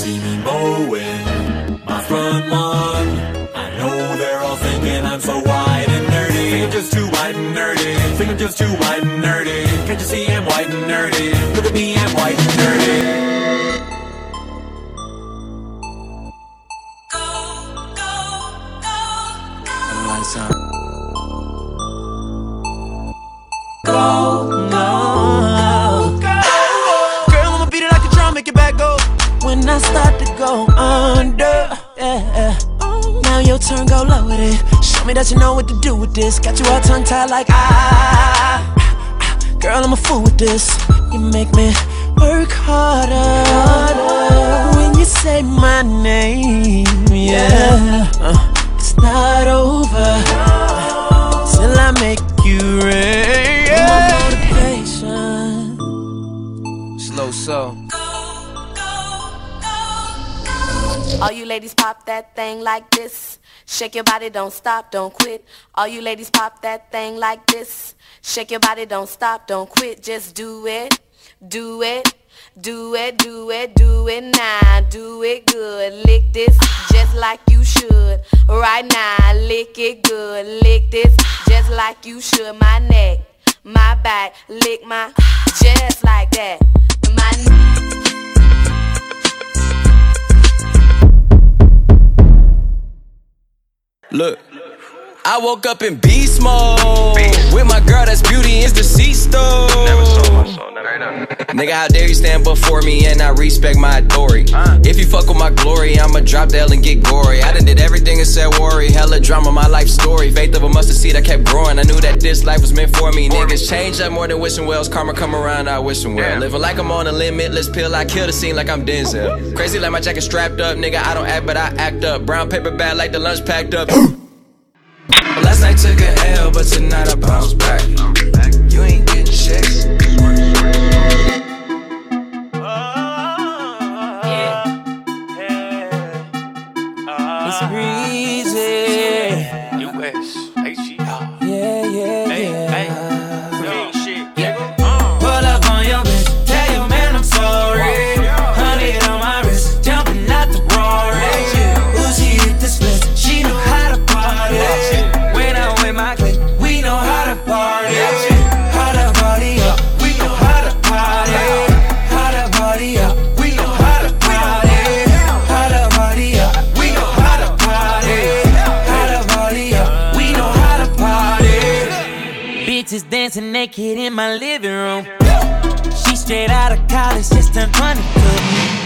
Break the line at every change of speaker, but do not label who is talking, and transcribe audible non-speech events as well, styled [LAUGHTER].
see me mowing. White and nerdy. Look at me, I'm white and nerdy.
Go, no. Girl, I'ma beat it like a drum, make it back go. When I start to go under, yeah. Now your turn, go low with it. Show me that you know what to do with this. Got you all tongue tied like ah. Girl, I'm a fool with this. You make me work harder, when you say my name, yeah. Uh, it's not over till I make you rain. Yeah. motivation.
Slow so.
All you ladies pop that thing like this. Shake your body, don't stop, don't quit. All you ladies pop that thing like this. Shake your body, don't stop, don't quit. Just do it, do it, do it, do it, do it now. Do it good. Lick this just like you should. Right now, lick it good. Lick this just like you should. My neck, my back, lick my just like that. My
Look. I woke up in beast mode with my girl. That's beauty is deceased though. Nigga, how dare you stand before me and I respect my authority? Uh. If you fuck with my glory, I'ma drop the L and get gory. I done did everything and said worry. Hella drama, my life story. Faith of a mustard seed, I kept growing. I knew that this life was meant for me. Niggas change up more than wishing wells. Karma come around, I wish them well. Living like I'm on a limitless pill. I kill the scene like I'm Denzel. Crazy like my jacket strapped up, nigga. I don't act, but I act up. Brown paper bag like the lunch packed up. [GASPS] Last night took a L, but tonight I bounce back.
US, HGR.
Bitches dancing naked in my living room. She straight out of college, just turned 22.